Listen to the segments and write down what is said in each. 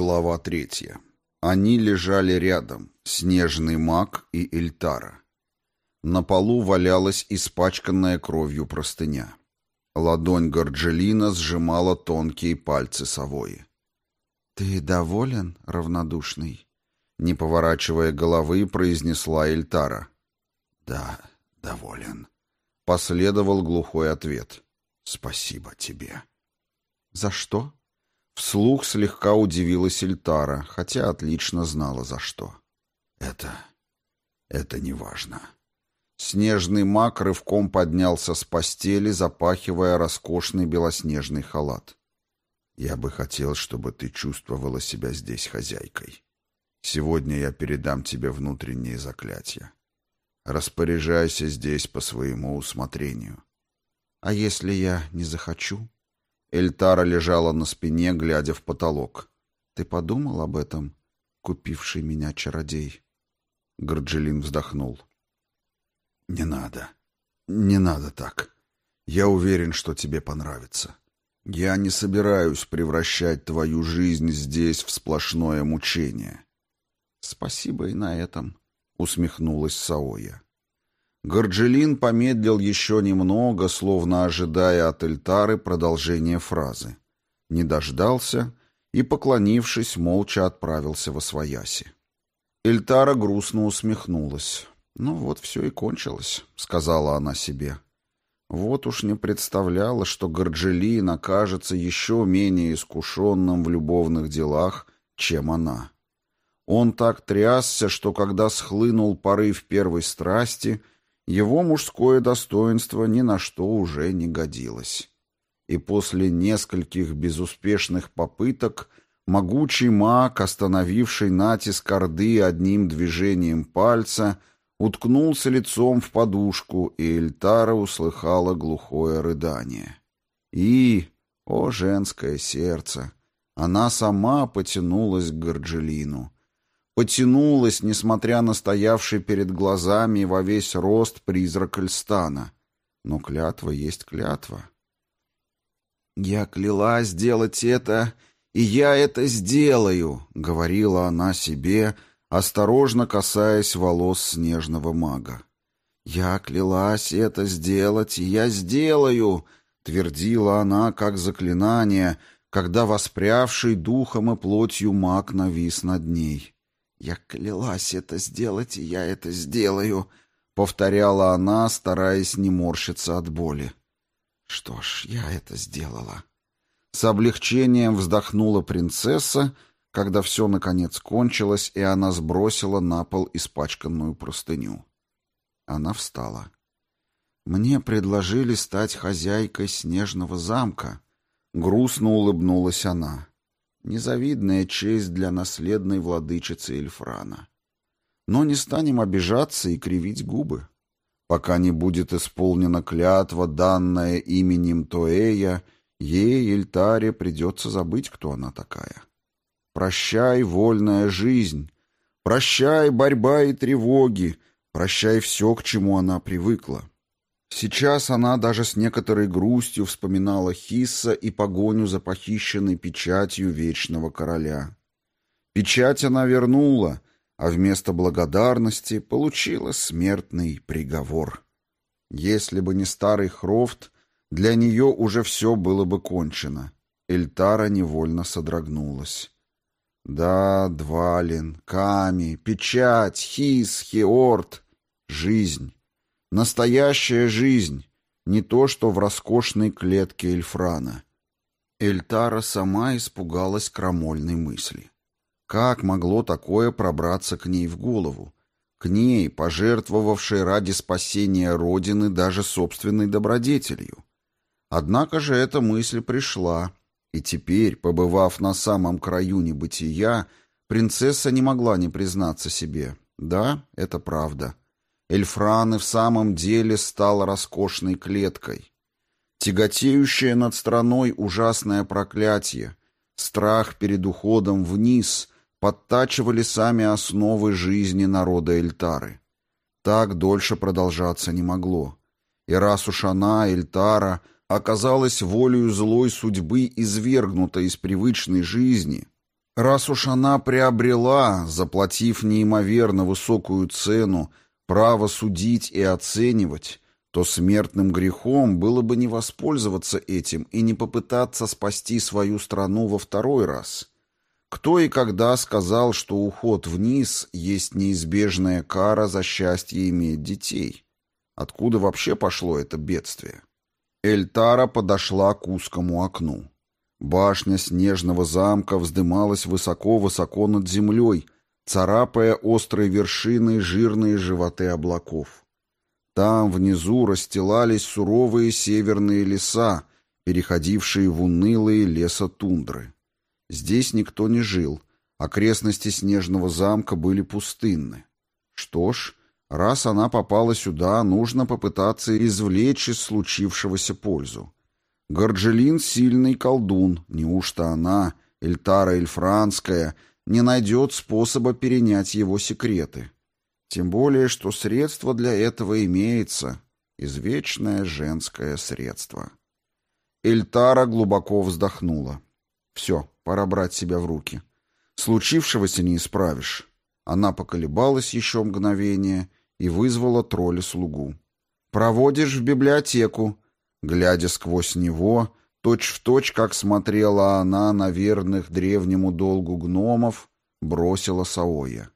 Глава третья. Они лежали рядом, снежный маг и Эльтара. На полу валялась испачканная кровью простыня. Ладонь Горджелина сжимала тонкие пальцы совои. «Ты доволен, равнодушный?» Не поворачивая головы, произнесла Эльтара. «Да, доволен», — последовал глухой ответ. «Спасибо тебе». «За что?» Вслух слегка удивилась Эльтара, хотя отлично знала за что. «Это... это не важно». Снежный маг рывком поднялся с постели, запахивая роскошный белоснежный халат. «Я бы хотел, чтобы ты чувствовала себя здесь хозяйкой. Сегодня я передам тебе внутренние заклятия. Распоряжайся здесь по своему усмотрению». «А если я не захочу?» Эльтара лежала на спине, глядя в потолок. «Ты подумал об этом, купивший меня чародей?» Горджелин вздохнул. «Не надо. Не надо так. Я уверен, что тебе понравится. Я не собираюсь превращать твою жизнь здесь в сплошное мучение». «Спасибо и на этом», — усмехнулась Саоя. Горджелин помедлил еще немного, словно ожидая от Эльтары продолжения фразы. Не дождался и, поклонившись, молча отправился во свояси. Эльтара грустно усмехнулась. «Ну вот все и кончилось», — сказала она себе. Вот уж не представляла, что Горджелин окажется еще менее искушенным в любовных делах, чем она. Он так трясся, что когда схлынул порыв первой страсти — его мужское достоинство ни на что уже не годилось. И после нескольких безуспешных попыток могучий маг, остановивший натиск Орды одним движением пальца, уткнулся лицом в подушку, и Эльтара услыхала глухое рыдание. И, о женское сердце, она сама потянулась к Горджелину — потянулась, несмотря на стоявший перед глазами во весь рост призрак Эльстана. Но клятва есть клятва. «Я клялась сделать это, и я это сделаю», — говорила она себе, осторожно касаясь волос снежного мага. «Я клялась это сделать, и я сделаю», — твердила она как заклинание, когда воспрявший духом и плотью маг навис над ней. «Я клялась это сделать, и я это сделаю», — повторяла она, стараясь не морщиться от боли. «Что ж, я это сделала». С облегчением вздохнула принцесса, когда все наконец кончилось, и она сбросила на пол испачканную простыню. Она встала. «Мне предложили стать хозяйкой снежного замка», — грустно улыбнулась она. Незавидная честь для наследной владычицы Эльфрана. Но не станем обижаться и кривить губы. Пока не будет исполнена клятва, данная именем Тоэя, ей, Эльтаре, придется забыть, кто она такая. Прощай, вольная жизнь, прощай, борьба и тревоги, прощай все, к чему она привыкла. Сейчас она даже с некоторой грустью вспоминала Хисса и погоню за похищенной печатью Вечного Короля. Печать она вернула, а вместо благодарности получила смертный приговор. Если бы не старый Хрофт, для нее уже все было бы кончено. Эльтара невольно содрогнулась. Да, Двалин, Ками, Печать, Хис, Хеорт — жизнь. Настоящая жизнь, не то что в роскошной клетке Эльфрана. Эльтара сама испугалась крамольной мысли. Как могло такое пробраться к ней в голову? К ней, пожертвовавшей ради спасения Родины даже собственной добродетелью. Однако же эта мысль пришла, и теперь, побывав на самом краю небытия, принцесса не могла не признаться себе. Да, это правда. Эльфран и в самом деле стал роскошной клеткой. Тяготеющее над страной ужасное проклятие, страх перед уходом вниз подтачивали сами основы жизни народа Эльтары. Так дольше продолжаться не могло. И раз уж она, Эльтара, оказалась волею злой судьбы извергнута из привычной жизни, Раз уж она приобрела, заплатив неимоверно высокую цену, право судить и оценивать, то смертным грехом было бы не воспользоваться этим и не попытаться спасти свою страну во второй раз. Кто и когда сказал, что уход вниз есть неизбежная кара за счастье иметь детей? Откуда вообще пошло это бедствие? Эльтара подошла к узкому окну. Башня снежного замка вздымалась высоко-высоко над землей, царапая острые вершины жирные животы облаков. Там внизу расстилались суровые северные леса, переходившие в унылые леса-тундры. Здесь никто не жил, окрестности снежного замка были пустынны. Что ж, раз она попала сюда, нужно попытаться извлечь из случившегося пользу. Горджелин — сильный колдун, неужто она, Эльтара Эльфранская, не найдет способа перенять его секреты? Тем более, что средство для этого имеется, извечное женское средство. Эльтара глубоко вздохнула. Все, пора брать себя в руки. Случившегося не исправишь. Она поколебалась еще мгновение и вызвала тролля-слугу. «Проводишь в библиотеку», глядя сквозь него, точь-в-точь, точь, как смотрела она на верных древнему долгу гномов, бросила Саоя.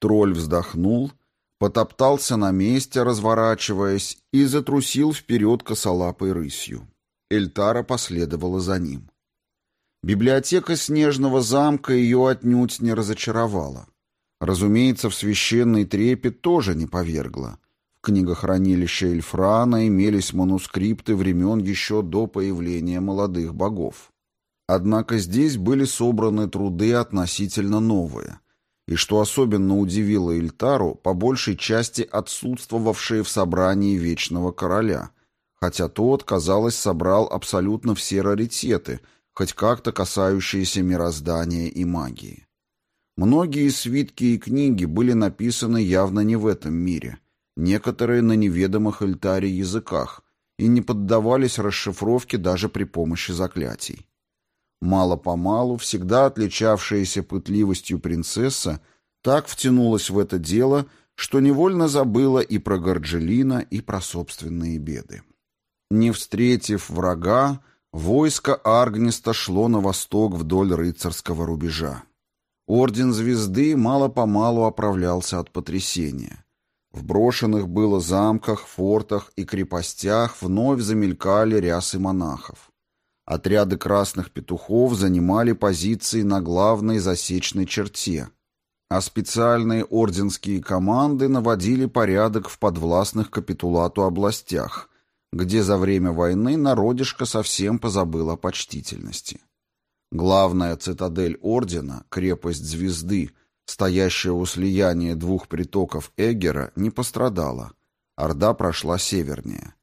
Тролль вздохнул, потоптался на месте, разворачиваясь, и затрусил вперед косолапой рысью. Эльтара последовала за ним. Библиотека Снежного замка ее отнюдь не разочаровала. Разумеется, в священный трепет тоже не повергла. В книгохранилище Эльфрана имелись манускрипты времен еще до появления молодых богов. Однако здесь были собраны труды относительно новые, и, что особенно удивило Ильтару, по большей части отсутствовавшие в собрании Вечного Короля, хотя тот, казалось, собрал абсолютно все раритеты, хоть как-то касающиеся мироздания и магии. Многие свитки и книги были написаны явно не в этом мире – некоторые на неведомых Эльтаре языках, и не поддавались расшифровке даже при помощи заклятий. Мало-помалу, всегда отличавшаяся пытливостью принцесса, так втянулась в это дело, что невольно забыла и про Горджелина, и про собственные беды. Не встретив врага, войско Аргниста шло на восток вдоль рыцарского рубежа. Орден Звезды мало-помалу оправлялся от потрясения. В брошенных было замках, фортах и крепостях вновь замелькали рясы монахов. Отряды красных петухов занимали позиции на главной засечной черте, а специальные орденские команды наводили порядок в подвластных капитулату областях, где за время войны народишко совсем позабыл о почтительности. Главная цитадель ордена, крепость Звезды, стоящая у слияния двух притоков Эгера, не пострадала. Орда прошла севернее.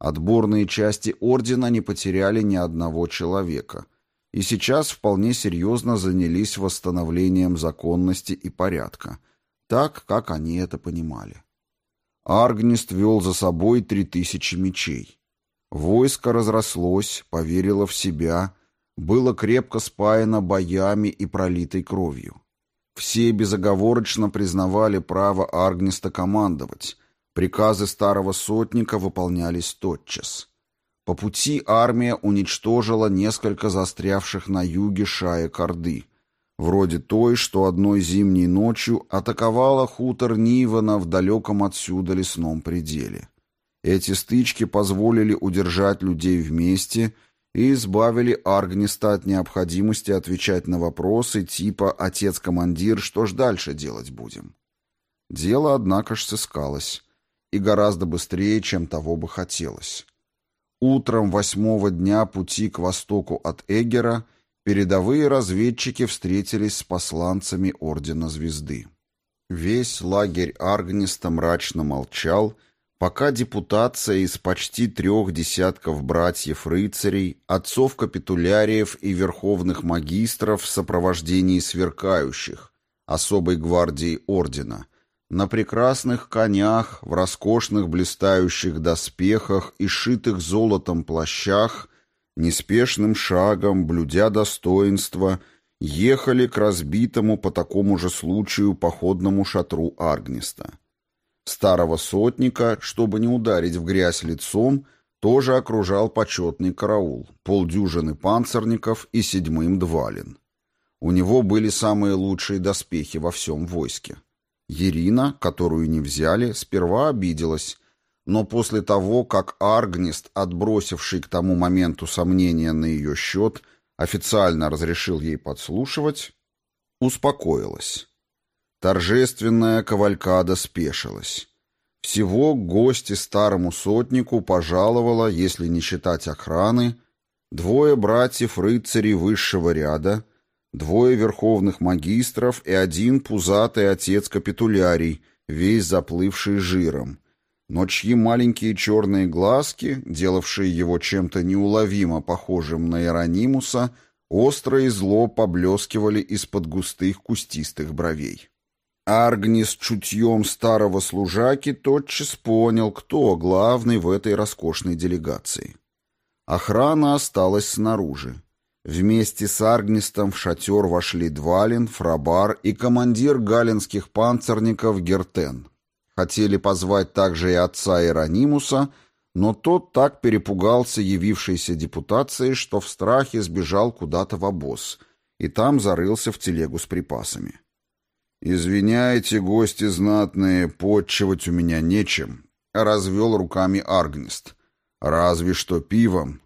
Отборные части ордена не потеряли ни одного человека и сейчас вполне серьезно занялись восстановлением законности и порядка, так, как они это понимали. Аргнист вел за собой три тысячи мечей. Войско разрослось, поверило в себя, было крепко спаяно боями и пролитой кровью. Все безоговорочно признавали право Аргниста командовать. Приказы старого сотника выполнялись тотчас. По пути армия уничтожила несколько застрявших на юге шаек Орды, вроде той, что одной зимней ночью атаковала хутор Нивана в далеком отсюда лесном пределе. Эти стычки позволили удержать людей вместе – и избавили Аргниста от необходимости отвечать на вопросы типа «Отец-командир, что ж дальше делать будем?». Дело, однако ж, сыскалось, и гораздо быстрее, чем того бы хотелось. Утром восьмого дня пути к востоку от Эгера передовые разведчики встретились с посланцами Ордена Звезды. Весь лагерь Аргниста мрачно молчал Пока депутация из почти трех десятков братьев-рыцарей, отцов-капитуляриев и верховных магистров в сопровождении сверкающих, особой гвардии ордена, на прекрасных конях, в роскошных блистающих доспехах и шитых золотом плащах, неспешным шагом, блюдя достоинство, ехали к разбитому по такому же случаю походному шатру Аргниста. Старого сотника, чтобы не ударить в грязь лицом, тоже окружал почетный караул, полдюжины панцирников и седьмым двалин. У него были самые лучшие доспехи во всем войске. Ирина, которую не взяли, сперва обиделась, но после того, как Аргнист, отбросивший к тому моменту сомнения на ее счет, официально разрешил ей подслушивать, успокоилась. Торжественная кавалькада спешилась. Всего гости старому сотнику пожаловала, если не считать охраны, двое братьев-рыцарей высшего ряда, двое верховных магистров и один пузатый отец-капитулярий, весь заплывший жиром, но чьи маленькие черные глазки, делавшие его чем-то неуловимо похожим на Иеронимуса, остро и зло поблескивали из-под густых кустистых бровей. Аргни с чутьем старого служаки тотчас понял, кто главный в этой роскошной делегации. Охрана осталась снаружи. Вместе с Аргнистом в шатер вошли Двалин, Фрабар и командир галинских панцирников Гертен. Хотели позвать также и отца Иеронимуса, но тот так перепугался явившейся депутацией, что в страхе сбежал куда-то в обоз и там зарылся в телегу с припасами. «Извиняйте, гости знатные, подчивать у меня нечем», — развел руками Аргнист. «Разве что пивом».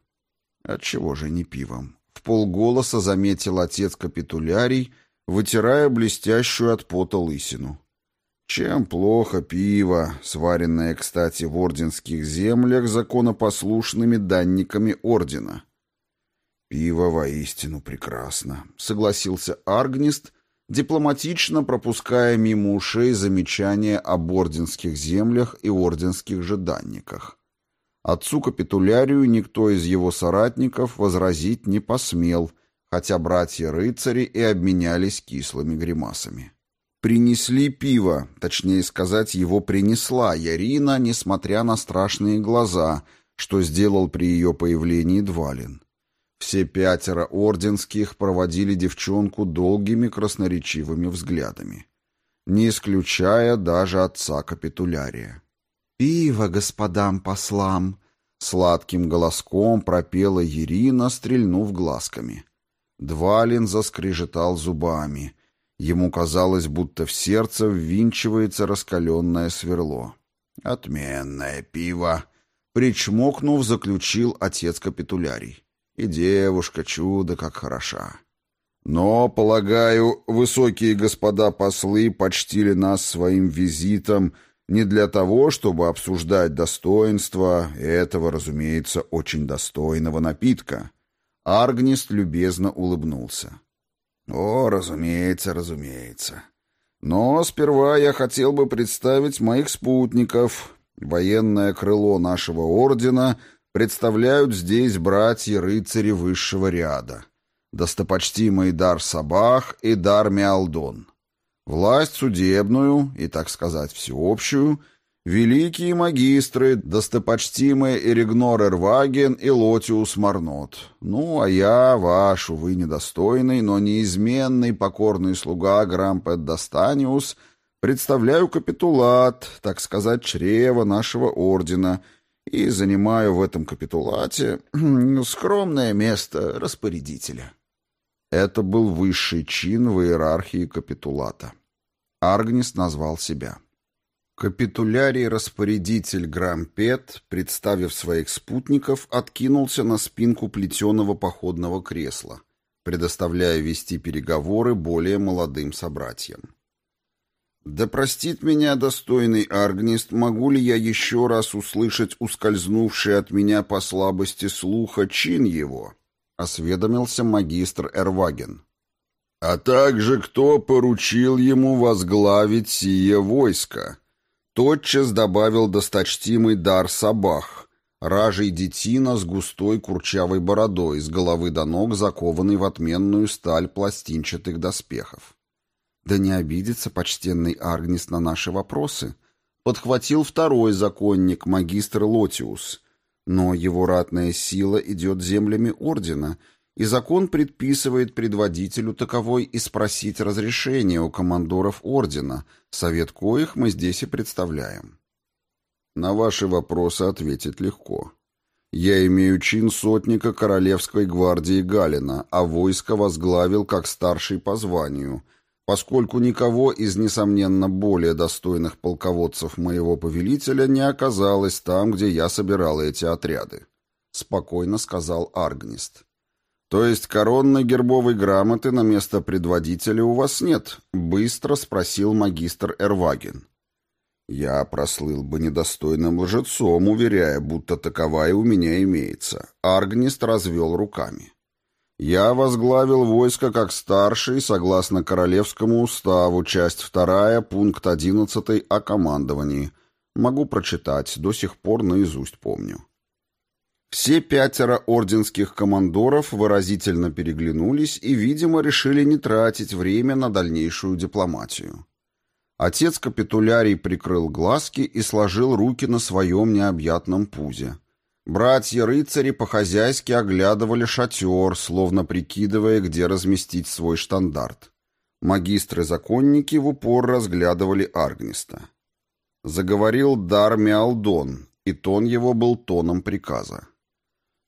«Отчего же не пивом?» — в полголоса заметил отец капитулярий, вытирая блестящую от пота лысину. Чем плохо пиво, сваренное, кстати, в орденских землях законопослушными данниками ордена? Пиво воистину прекрасно, согласился Аргнист, дипломатично пропуская мимо ушей замечания об орденских землях и орденских же данниках. Отцу капитулярию никто из его соратников возразить не посмел, хотя братья-рыцари и обменялись кислыми гримасами. Принесли пиво, точнее сказать, его принесла Ярина, несмотря на страшные глаза, что сделал при ее появлении Двалин. Все пятеро орденских проводили девчонку долгими красноречивыми взглядами, не исключая даже отца капитулярия. «Пиво господам послам!» — сладким голоском пропела Ирина, стрельнув глазками. Двалин заскрежетал зубами — Ему казалось, будто в сердце ввинчивается раскаленное сверло. «Отменное пиво!» Причмокнув, заключил отец капитулярий. «И девушка чудо как хороша!» «Но, полагаю, высокие господа послы почтили нас своим визитом не для того, чтобы обсуждать достоинство этого, разумеется, очень достойного напитка». Аргнист любезно улыбнулся. О, разумеется, разумеется. Но сперва я хотел бы представить моих спутников. Военное крыло нашего ордена представляют здесь братья-рыцари высшего ряда. Достопочтимый Дар Сабах и Дар Миалдон. Власть судебную и, так сказать, всеобщую — Великие магистры, достопочтимые Эригнор Эрваген и Лотиус Марнот. Ну, а я, ваш, увы, недостойный, но неизменный покорный слуга Грампет Достаниус, представляю капитулат, так сказать, чрево нашего ордена, и занимаю в этом капитулате скромное место распорядителя. Это был высший чин в иерархии капитулата. Аргнис назвал себя. Капитулярий-распорядитель Грампет, представив своих спутников, откинулся на спинку плетеного походного кресла, предоставляя вести переговоры более молодым собратьям. «Да простит меня, достойный Аргнист, могу ли я еще раз услышать ускользнувший от меня по слабости слуха чин его?» — осведомился магистр Эрваген. «А также кто поручил ему возглавить сие войско?» Тотчас добавил досточтимый дар Сабах, ражей детина с густой курчавой бородой, с головы до ног закованный в отменную сталь пластинчатых доспехов. «Да не обидится почтенный Аргнис на наши вопросы», — подхватил второй законник, магистр Лотиус. «Но его ратная сила идет землями ордена, и закон предписывает предводителю таковой и спросить разрешение у командоров ордена, совет коих мы здесь и представляем. На ваши вопросы ответить легко. Я имею чин сотника Королевской гвардии Галина, а войско возглавил как старший по званию, поскольку никого из, несомненно, более достойных полководцев моего повелителя не оказалось там, где я собирал эти отряды. Спокойно сказал Аргнист. То есть коронной гербовой грамоты на место предводителя у вас нет? Быстро спросил магистр Эрваген. Я прослыл бы недостойным лжецом, уверяя, будто таковая у меня имеется. Аргнист развел руками. Я возглавил войско как старший, согласно Королевскому уставу, часть 2, пункт 11 о командовании. Могу прочитать, до сих пор наизусть помню. Все пятеро орденских командоров выразительно переглянулись и, видимо, решили не тратить время на дальнейшую дипломатию. Отец капитулярий прикрыл глазки и сложил руки на своем необъятном пузе. Братья-рыцари по-хозяйски оглядывали шатер, словно прикидывая, где разместить свой штандарт. Магистры-законники в упор разглядывали Аргниста. Заговорил Дар Миалдон, и тон его был тоном приказа.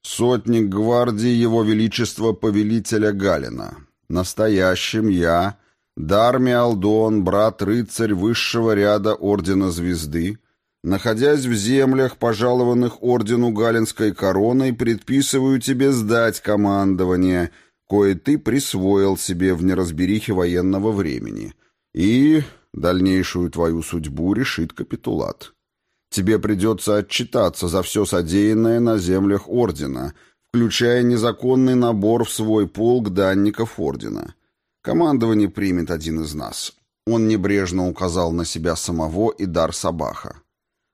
«Сотник гвардии Его Величества Повелителя Галина. Настоящим я, Дарми Алдон, брат-рыцарь высшего ряда Ордена Звезды, находясь в землях, пожалованных Ордену Галинской короной, предписываю тебе сдать командование, кое ты присвоил себе в неразберихе военного времени, и дальнейшую твою судьбу решит капитулат. Тебе придется отчитаться за все содеянное на землях Ордена, включая незаконный набор в свой полк данников Ордена». Командование примет один из нас. Он небрежно указал на себя самого и дар Сабаха.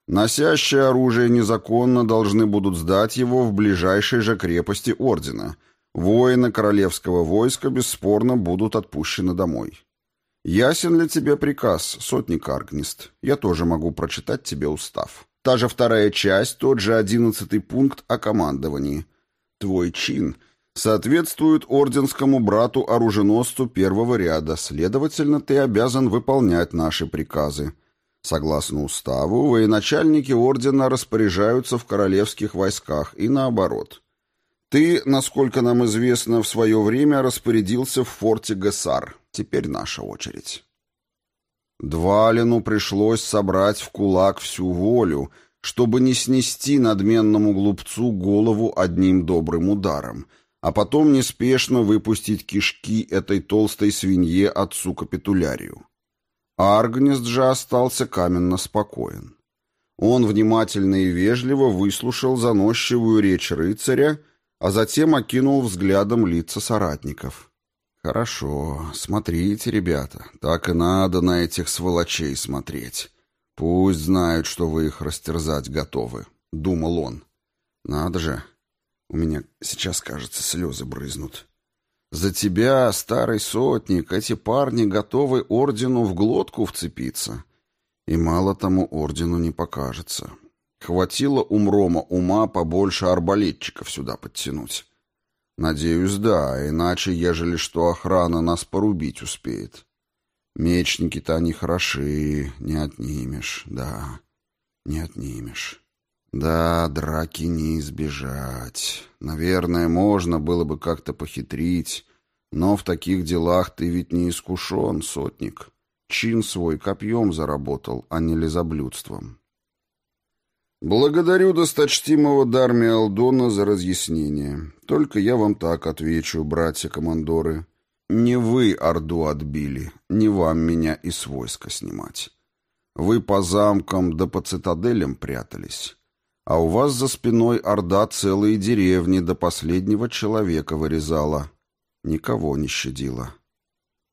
Носящие оружие незаконно должны будут сдать его в ближайшей же крепости ордена. Воины королевского войска бесспорно будут отпущены домой. Ясен ли тебе приказ, сотник Аргнист? Я тоже могу прочитать тебе устав. Та же вторая часть, тот же одиннадцатый пункт о командовании. Твой чин — соответствует орденскому брату-оруженосцу первого ряда, следовательно, ты обязан выполнять наши приказы. Согласно уставу, военачальники ордена распоряжаются в королевских войсках и наоборот. Ты, насколько нам известно, в свое время распорядился в форте Гессар. Теперь наша очередь. Двалину пришлось собрать в кулак всю волю, чтобы не снести надменному глупцу голову одним добрым ударом — а потом неспешно выпустить кишки этой толстой свинье отцу капитулярию. Аргнест же остался каменно спокоен. Он внимательно и вежливо выслушал заносчивую речь рыцаря, а затем окинул взглядом лица соратников. «Хорошо, смотрите, ребята, так и надо на этих сволочей смотреть. Пусть знают, что вы их растерзать готовы», — думал он. «Надо же, у меня сейчас, кажется, слезы брызнут. За тебя, старый сотник, эти парни готовы ордену в глотку вцепиться. И мало тому ордену не покажется. Хватило умрома ума побольше арбалетчиков сюда подтянуть. Надеюсь, да, иначе, ежели что, охрана нас порубить успеет. Мечники-то они хороши, не отнимешь, да, не отнимешь. Да, драки не избежать. Наверное, можно было бы как-то похитрить, но в таких делах ты ведь не искушен, сотник. Чин свой копьем заработал, а не лизоблюдством. Благодарю досточтимого Дарми Алдона за разъяснение. Только я вам так отвечу, братья-командоры. Не вы Орду отбили, не вам меня из войска снимать. Вы по замкам да по цитаделям прятались. А у вас за спиной орда целые деревни до последнего человека вырезала. Никого не щадила.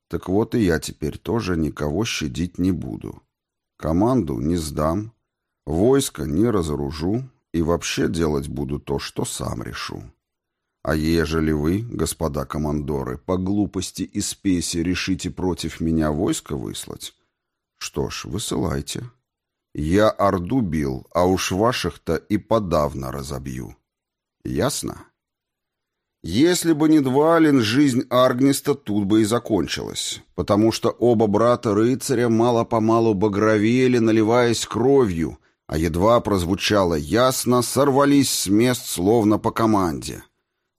Так вот и я теперь тоже никого щадить не буду. Команду не сдам, войско не разоружу и вообще делать буду то, что сам решу. А ежели вы, господа командоры, по глупости и спеси решите против меня войско выслать, что ж, высылайте. Я Орду бил, а уж ваших-то и подавно разобью. Ясно? Если бы не Двалин, жизнь Аргниста тут бы и закончилась, потому что оба брата-рыцаря мало-помалу багровели, наливаясь кровью, а едва прозвучало ясно, сорвались с мест словно по команде.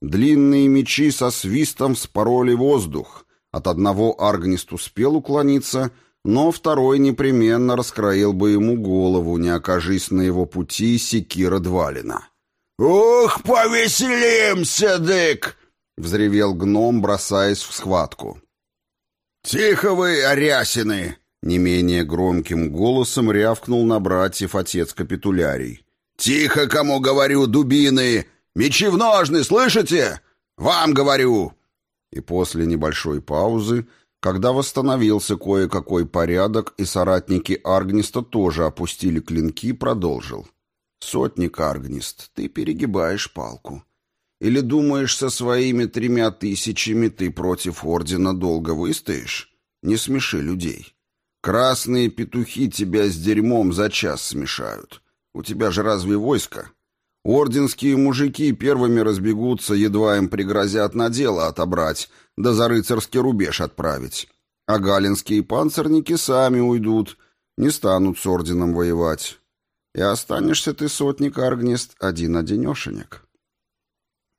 Длинные мечи со свистом спороли воздух. От одного Аргнист успел уклониться, но второй непременно раскроил бы ему голову, не окажись на его пути секира Двалина. «Ух, повеселимся, дык!» — взревел гном, бросаясь в схватку. «Тихо вы, арясины!» — не менее громким голосом рявкнул на братьев отец капитулярий. «Тихо, кому говорю, дубины! Мечи в ножны, слышите? Вам говорю!» И после небольшой паузы, когда восстановился кое-какой порядок и соратники Аргниста тоже опустили клинки, продолжил. — Сотник Аргнист, ты перегибаешь палку. Или думаешь, со своими тремя тысячами ты против Ордена долго выстоишь? Не смеши людей. Красные петухи тебя с дерьмом за час смешают. У тебя же разве войско? Орденские мужики первыми разбегутся, едва им пригрозят на дело отобрать, да за рыцарский рубеж отправить. А галинские панцирники сами уйдут, не станут с орденом воевать. И останешься ты, сотник Аргнист, один-одинешенек.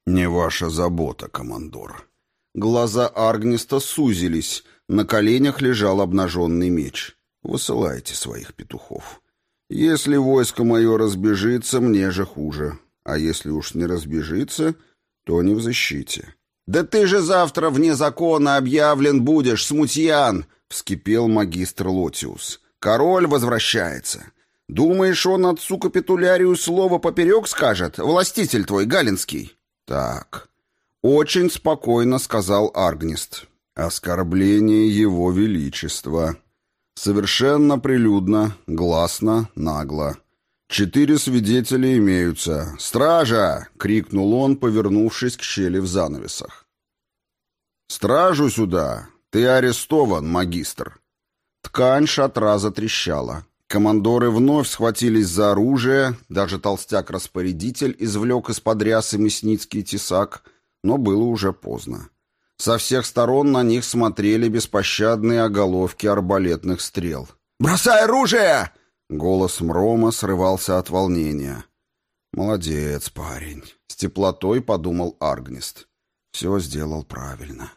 Не ваша забота, командор. Глаза Аргниста сузились, на коленях лежал обнаженный меч. Высылайте своих петухов. Если войско мое разбежится, мне же хуже. А если уж не разбежится, то не в защите. «Да ты же завтра вне закона объявлен будешь, смутьян!» — вскипел магистр Лотиус. «Король возвращается. Думаешь, он отцу капитулярию слово поперек скажет, властитель твой, Галинский? Так, очень спокойно сказал Аргнист. Оскорбление его величества. Совершенно прилюдно, гласно, нагло. Четыре свидетеля имеются. «Стража!» — крикнул он, повернувшись к щели в занавесах. «Стражу сюда! Ты арестован, магистр!» Ткань шатра затрещала. Командоры вновь схватились за оружие, даже толстяк-распорядитель извлек из-под рясы мясницкий тесак, но было уже поздно. Со всех сторон на них смотрели беспощадные оголовки арбалетных стрел. «Бросай оружие!» Голос Мрома срывался от волнения. «Молодец, парень!» — с теплотой подумал Аргнист. «Все сделал правильно.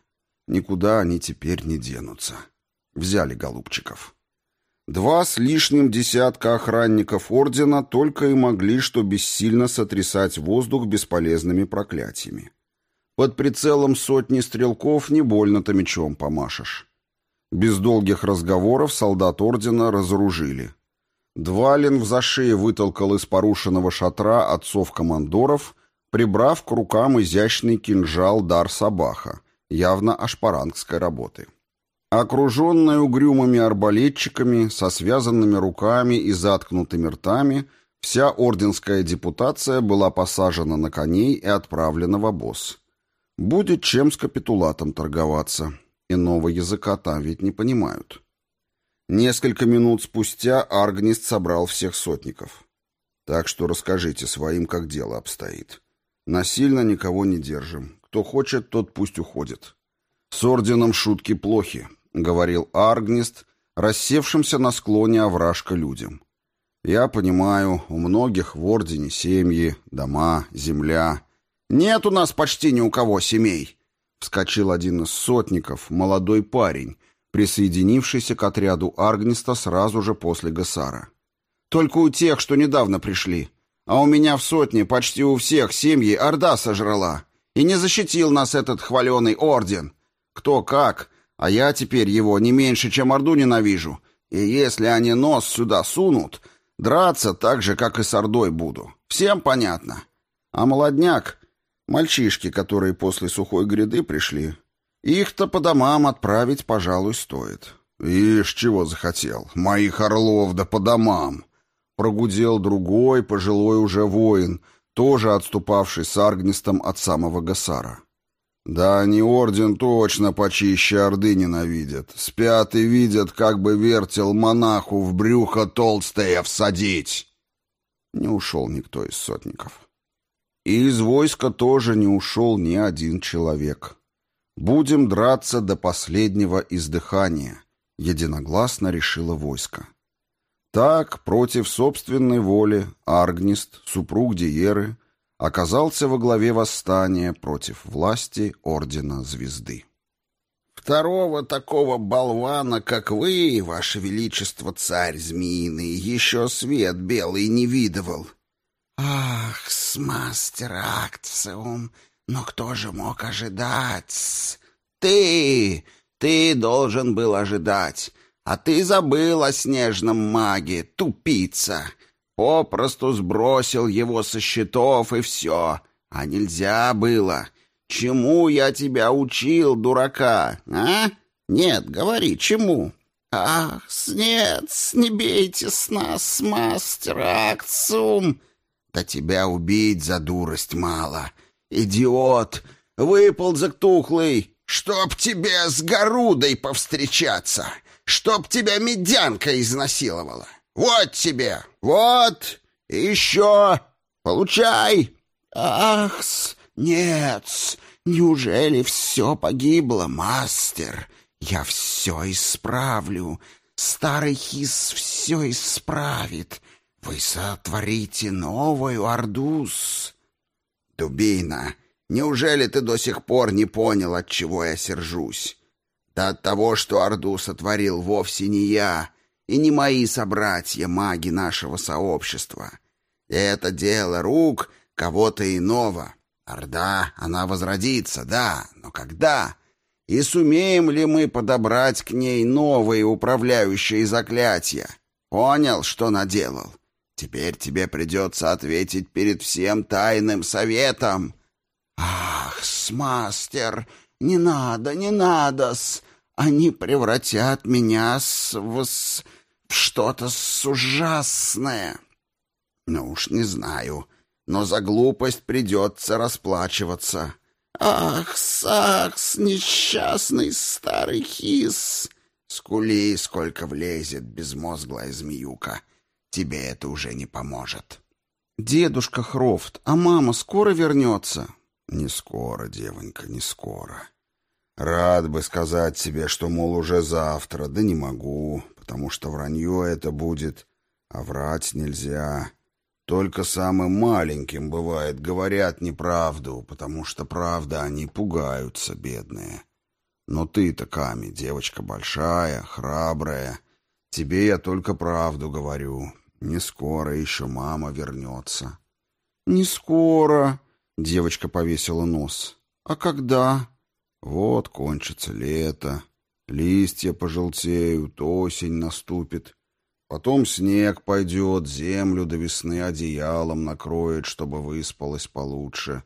Никуда они теперь не денутся. Взяли голубчиков». Два с лишним десятка охранников ордена только и могли что бессильно сотрясать воздух бесполезными проклятиями. Под прицелом сотни стрелков не больно-то мечом помашешь. Без долгих разговоров солдат ордена разоружили. Двалин в зашее вытолкал из порушенного шатра отцов-командоров, прибрав к рукам изящный кинжал дар Сабаха, явно ашпарангской работы. Окруженная угрюмыми арбалетчиками, со связанными руками и заткнутыми ртами, вся орденская депутация была посажена на коней и отправлена в обоз. Будет чем с капитулатом торговаться. Иного языка там ведь не понимают. Несколько минут спустя Аргнист собрал всех сотников. Так что расскажите своим, как дело обстоит. Насильно никого не держим. Кто хочет, тот пусть уходит. С орденом шутки плохи. — говорил Аргнист, рассевшимся на склоне овражка людям. «Я понимаю, у многих в Ордене семьи, дома, земля. Нет у нас почти ни у кого семей!» Вскочил один из сотников, молодой парень, присоединившийся к отряду Аргниста сразу же после Гасара. «Только у тех, что недавно пришли. А у меня в сотне почти у всех семьи Орда сожрала. И не защитил нас этот хваленый Орден. Кто как, а я теперь его не меньше, чем Орду ненавижу. И если они нос сюда сунут, драться так же, как и с Ордой буду. Всем понятно. А молодняк, мальчишки, которые после сухой гряды пришли, их-то по домам отправить, пожалуй, стоит. Ишь, чего захотел. Моих орлов да по домам. Прогудел другой, пожилой уже воин, тоже отступавший с Аргнистом от самого Гасара. Да они орден точно почище Орды ненавидят. Спят и видят, как бы вертел монаху в брюхо толстое всадить. Не ушел никто из сотников. И из войска тоже не ушел ни один человек. Будем драться до последнего издыхания, единогласно решило войско. Так, против собственной воли, Аргнист, супруг Диеры, оказался во главе восстания против власти Ордена Звезды. «Второго такого болвана, как вы, ваше величество, царь змеиный, еще свет белый не видывал». «Ах, смастер акциум, но кто же мог ожидать?» «Ты! Ты должен был ожидать, а ты забыл о снежном маге, тупица!» Попросту сбросил его со счетов и все. А нельзя было. Чему я тебя учил, дурака, а? Нет, говори, чему? Ах, нет, не бейте с нас, мастер Акцум. Да тебя убить за дурость мало. Идиот, выползок тухлый, чтоб тебе с Горудой повстречаться, чтоб тебя медянка изнасиловала. Вот тебе, вот, еще, получай. Ах, нет, неужели все погибло, мастер? Я все исправлю. Старый хис все исправит. Вы сотворите новую Ордус. Дубина, неужели ты до сих пор не понял, от чего я сержусь? Да от того, что Орду сотворил вовсе не я, и не мои собратья, маги нашего сообщества. Это дело рук кого-то иного. Орда, она возродится, да, но когда? И сумеем ли мы подобрать к ней новые управляющие заклятия? Понял, что наделал? Теперь тебе придется ответить перед всем тайным советом. Ах, смастер, не надо, не надо-с. Они превратят меня с... в... в что-то с ужасное. Ну уж не знаю, но за глупость придется расплачиваться. Ах, Сакс, несчастный старый хис! Скули, сколько влезет безмозглая змеюка. Тебе это уже не поможет. Дедушка Хрофт, а мама скоро вернется? Не скоро, девонька, не скоро. Рад бы сказать себе, что, мол, уже завтра, да не могу, потому что вранье это будет, а врать нельзя. Только самым маленьким, бывает, говорят неправду, потому что правда они пугаются, бедные. Но ты-то, Ками, девочка большая, храбрая. Тебе я только правду говорю. Не скоро еще мама вернется. Не скоро, девочка повесила нос. А когда? Вот кончится лето, листья пожелтеют, осень наступит. Потом снег пойдет, землю до весны одеялом накроет, чтобы выспалась получше.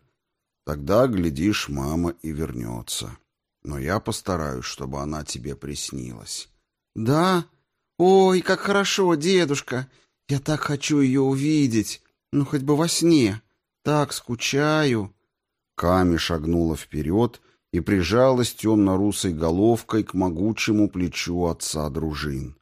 Тогда, глядишь, мама и вернется. Но я постараюсь, чтобы она тебе приснилась. Да? Ой, как хорошо, дедушка. Я так хочу ее увидеть. Ну, хоть бы во сне. Так скучаю. Ками шагнула вперед и прижалась темно-русой головкой к могучему плечу отца дружин.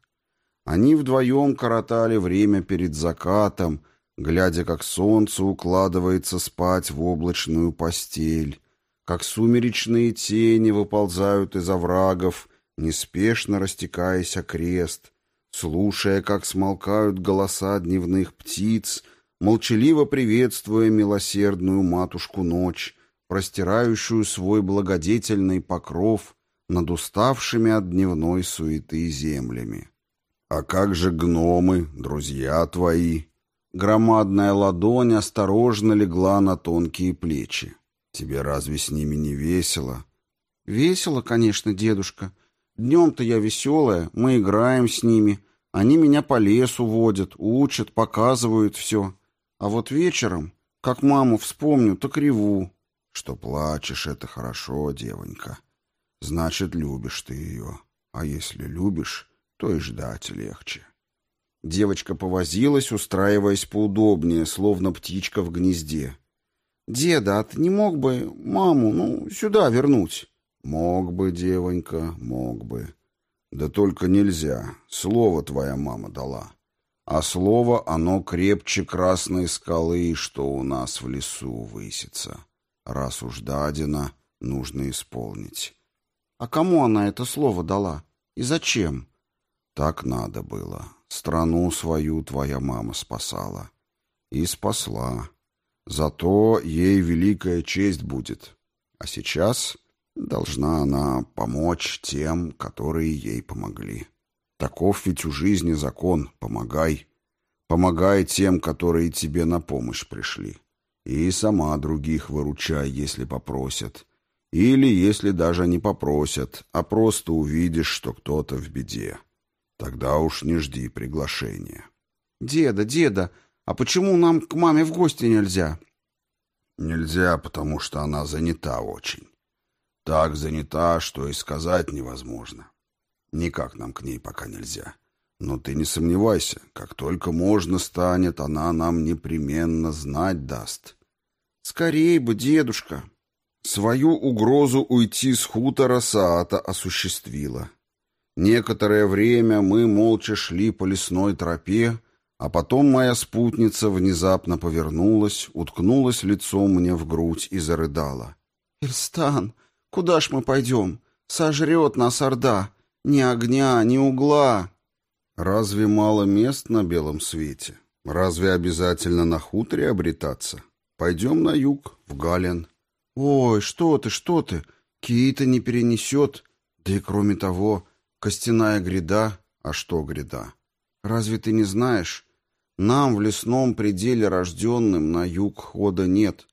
Они вдвоем коротали время перед закатом, глядя, как солнце укладывается спать в облачную постель, как сумеречные тени выползают из оврагов, неспешно растекаясь окрест, слушая, как смолкают голоса дневных птиц, молчаливо приветствуя милосердную матушку ночь, простирающую свой благодетельный покров над уставшими от дневной суеты землями. «А как же гномы, друзья твои?» Громадная ладонь осторожно легла на тонкие плечи. «Тебе разве с ними не весело?» «Весело, конечно, дедушка. Днем-то я веселая, мы играем с ними. Они меня по лесу водят, учат, показывают все. А вот вечером, как маму вспомню, так реву. Что плачешь, это хорошо, девонька. Значит, любишь ты ее. А если любишь, то и ждать легче. Девочка повозилась, устраиваясь поудобнее, словно птичка в гнезде. «Деда, а ты не мог бы маму, ну, сюда вернуть?» «Мог бы, девонька, мог бы. Да только нельзя. Слово твоя мама дала. а слово оно крепче красной скалы, что у нас в лесу высится. Раз уж дадено, нужно исполнить. А кому она это слово дала? И зачем? Так надо было. Страну свою твоя мама спасала. И спасла. Зато ей великая честь будет. А сейчас должна она помочь тем, которые ей помогли. Таков ведь у жизни закон. Помогай. Помогай тем, которые тебе на помощь пришли. И сама других выручай, если попросят. Или если даже не попросят, а просто увидишь, что кто-то в беде. Тогда уж не жди приглашения. «Деда, деда, а почему нам к маме в гости нельзя?» «Нельзя, потому что она занята очень. Так занята, что и сказать невозможно. Никак нам к ней пока нельзя. Но ты не сомневайся, как только можно станет, она нам непременно знать даст». «Скорей бы, дедушка!» Свою угрозу уйти с хутора Саата осуществила. Некоторое время мы молча шли по лесной тропе, а потом моя спутница внезапно повернулась, уткнулась лицом мне в грудь и зарыдала. «Ирстан, куда ж мы пойдем? Сожрет нас Орда. Ни огня, ни угла». «Разве мало мест на белом свете? Разве обязательно на хуторе обретаться? Пойдем на юг, в Гален». «Ой, что ты, что ты? Киита не перенесет. Да и кроме того, Костяная гряда, а что гряда? Разве ты не знаешь? Нам в лесном пределе рожденным на юг хода нет.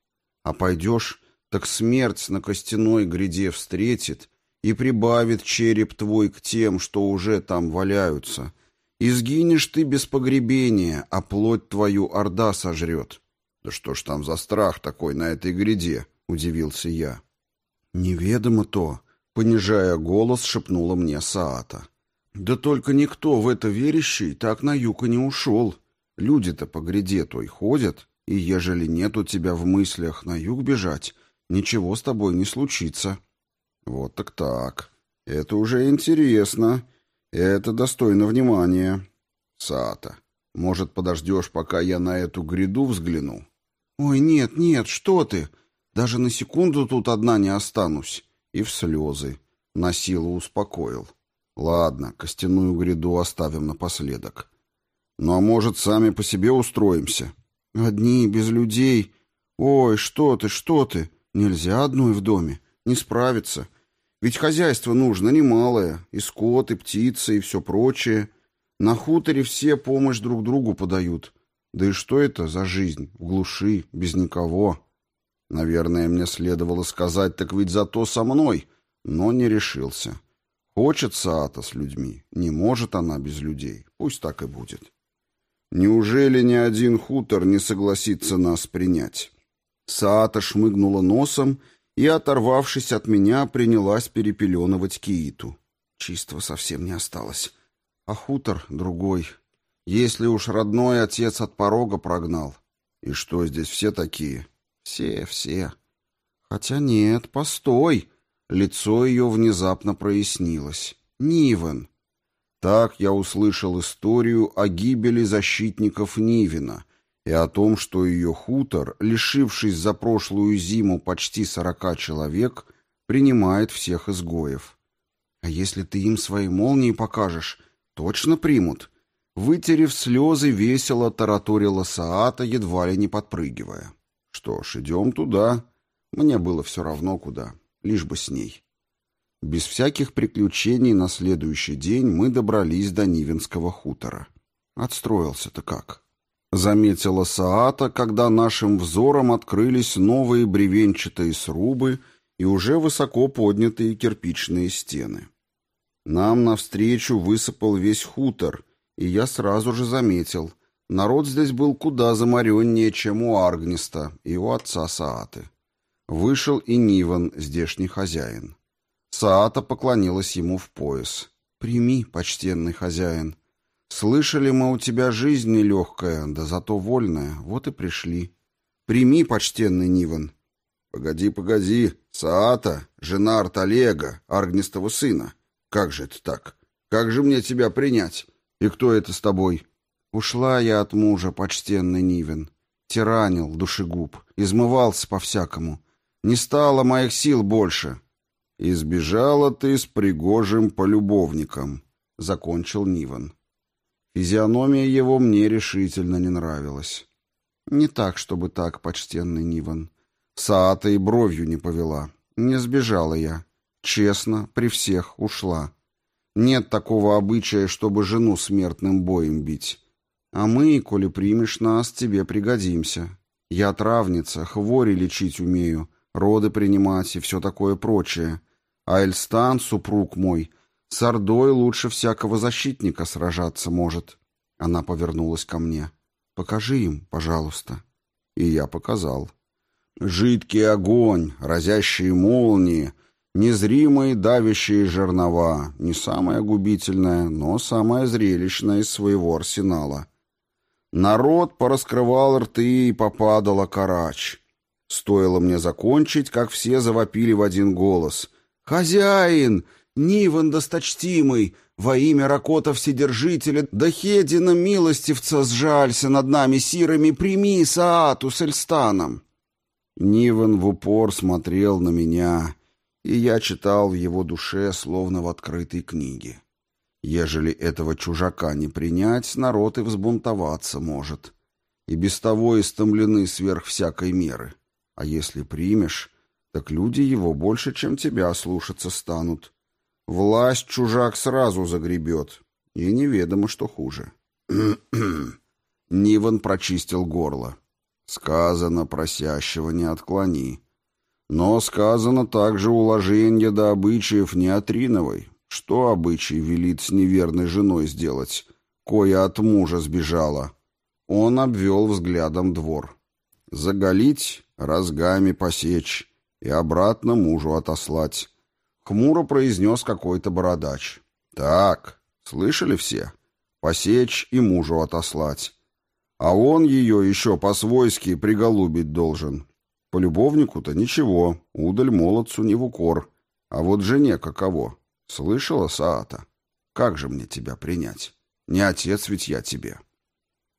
А пойдешь, так смерть на костяной гряде встретит и прибавит череп твой к тем, что уже там валяются. И ты без погребения, а плоть твою орда сожрет. Да что ж там за страх такой на этой гряде? — удивился я. Неведомо то, Понижая голос, шепнула мне Саата. «Да только никто в это верящий так на юг и не ушел. Люди-то по гряде той ходят, и ежели нет у тебя в мыслях на юг бежать, ничего с тобой не случится». «Вот так так. Это уже интересно. Это достойно внимания. Саата, может, подождешь, пока я на эту гряду взгляну?» «Ой, нет, нет, что ты! Даже на секунду тут одна не останусь и в слезы. На силу успокоил. Ладно, костяную гряду оставим напоследок. Ну а может, сами по себе устроимся? Одни, без людей. Ой, что ты, что ты? Нельзя одной в доме. Не справиться. Ведь хозяйство нужно немалое. И скот, и птицы, и все прочее. На хуторе все помощь друг другу подают. Да и что это за жизнь? В глуши, без никого. Наверное, мне следовало сказать, так ведь зато со мной, но не решился. Хочет Саата с людьми, не может она без людей, пусть так и будет. Неужели ни один хутор не согласится нас принять? Саата шмыгнула носом и, оторвавшись от меня, принялась перепеленывать Кииту. Чистого совсем не осталось. А хутор другой. Если уж родной отец от порога прогнал. И что, здесь все такие? Все, все. Хотя нет, постой. Лицо ее внезапно прояснилось. Нивен. Так я услышал историю о гибели защитников Нивина и о том, что ее хутор, лишившись за прошлую зиму почти сорока человек, принимает всех изгоев. А если ты им свои молнии покажешь, точно примут? Вытерев слезы, весело тараторила Саата, едва ли не подпрыгивая. Что ж, идем туда. Мне было все равно куда, лишь бы с ней. Без всяких приключений на следующий день мы добрались до Нивенского хутора. Отстроился-то как? Заметила Саата, когда нашим взором открылись новые бревенчатые срубы и уже высоко поднятые кирпичные стены. Нам навстречу высыпал весь хутор, и я сразу же заметил — Народ здесь был куда замореннее, чем у Аргниста и у отца Сааты. Вышел и Ниван, здешний хозяин. Саата поклонилась ему в пояс. «Прими, почтенный хозяин. Слышали мы у тебя жизнь нелегкая, да зато вольная, вот и пришли. Прими, почтенный Ниван». «Погоди, погоди, Саата, жена Арталега, Аргнистого сына. Как же это так? Как же мне тебя принять? И кто это с тобой?» Ушла я от мужа, почтенный Нивен. Тиранил, душегуб, измывался по-всякому. Не стало моих сил больше. Избежала ты с пригожим полюбовником, — закончил Нивен. Физиономия его мне решительно не нравилась. Не так, чтобы так, почтенный Ниван. Саата и бровью не повела. Не сбежала я. Честно, при всех ушла. Нет такого обычая, чтобы жену смертным боем бить. А мы, коли примешь нас, тебе пригодимся. Я травница, хвори лечить умею, роды принимать и все такое прочее. А Эльстан, супруг мой, с Ордой лучше всякого защитника сражаться может. Она повернулась ко мне. Покажи им, пожалуйста. И я показал. Жидкий огонь, разящие молнии, незримые давящие жернова. Не самое губительное, но самое зрелищное из своего арсенала. Народ пораскрывал рты и попадала карач. Стоило мне закончить, как все завопили в один голос. «Хозяин! Ниван досточтимый! Во имя Ракота Вседержителя, да Хедина милостивца сжалься над нами сирами, прими Саату с Эльстаном!» Ниван в упор смотрел на меня, и я читал в его душе, словно в открытой книге. Ежели этого чужака не принять, народ и взбунтоваться может. И без того истомлены сверх всякой меры. А если примешь, так люди его больше, чем тебя слушаться станут. Власть чужак сразу загребет, и неведомо, что хуже. Ниван прочистил горло. Сказано, просящего не отклони. Но сказано также уложение до обычаев не отриновой, что обычай велит с неверной женой сделать, кое от мужа сбежала? Он обвел взглядом двор. Заголить, разгами посечь и обратно мужу отослать. Хмуро произнес какой-то бородач. Так, слышали все? Посечь и мужу отослать. А он ее еще по-свойски приголубить должен. По любовнику-то ничего, удаль молодцу не в укор. А вот жене каково? «Слышала, Саата? Как же мне тебя принять? Не отец ведь я тебе».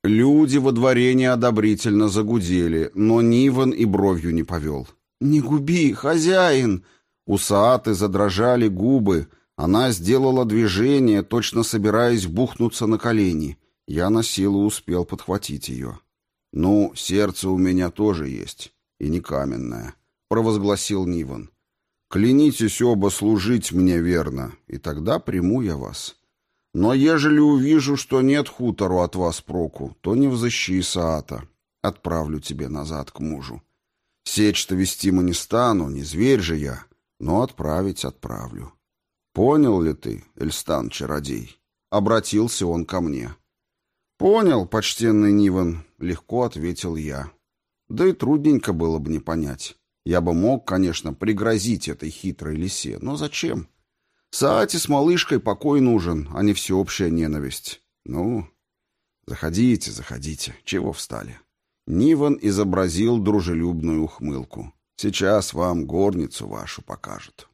Люди во дворе неодобрительно загудели, но Ниван и бровью не повел. «Не губи, хозяин!» У Сааты задрожали губы. Она сделала движение, точно собираясь бухнуться на колени. Я на силу успел подхватить ее. «Ну, сердце у меня тоже есть, и не каменное», — провозгласил Ниван. Клянитесь оба служить мне верно, и тогда приму я вас. Но ежели увижу, что нет хутору от вас проку, то не взыщи Саата. Отправлю тебе назад к мужу. Сечь-то вести мы не стану, не зверь же я, но отправить отправлю. Понял ли ты, Эльстан-чародей? Обратился он ко мне. Понял, почтенный Ниван, легко ответил я. Да и трудненько было бы не понять. Я бы мог, конечно, пригрозить этой хитрой лисе, но зачем? Саате с малышкой покой нужен, а не всеобщая ненависть. Ну, заходите, заходите. Чего встали? Ниван изобразил дружелюбную ухмылку. Сейчас вам горницу вашу покажут.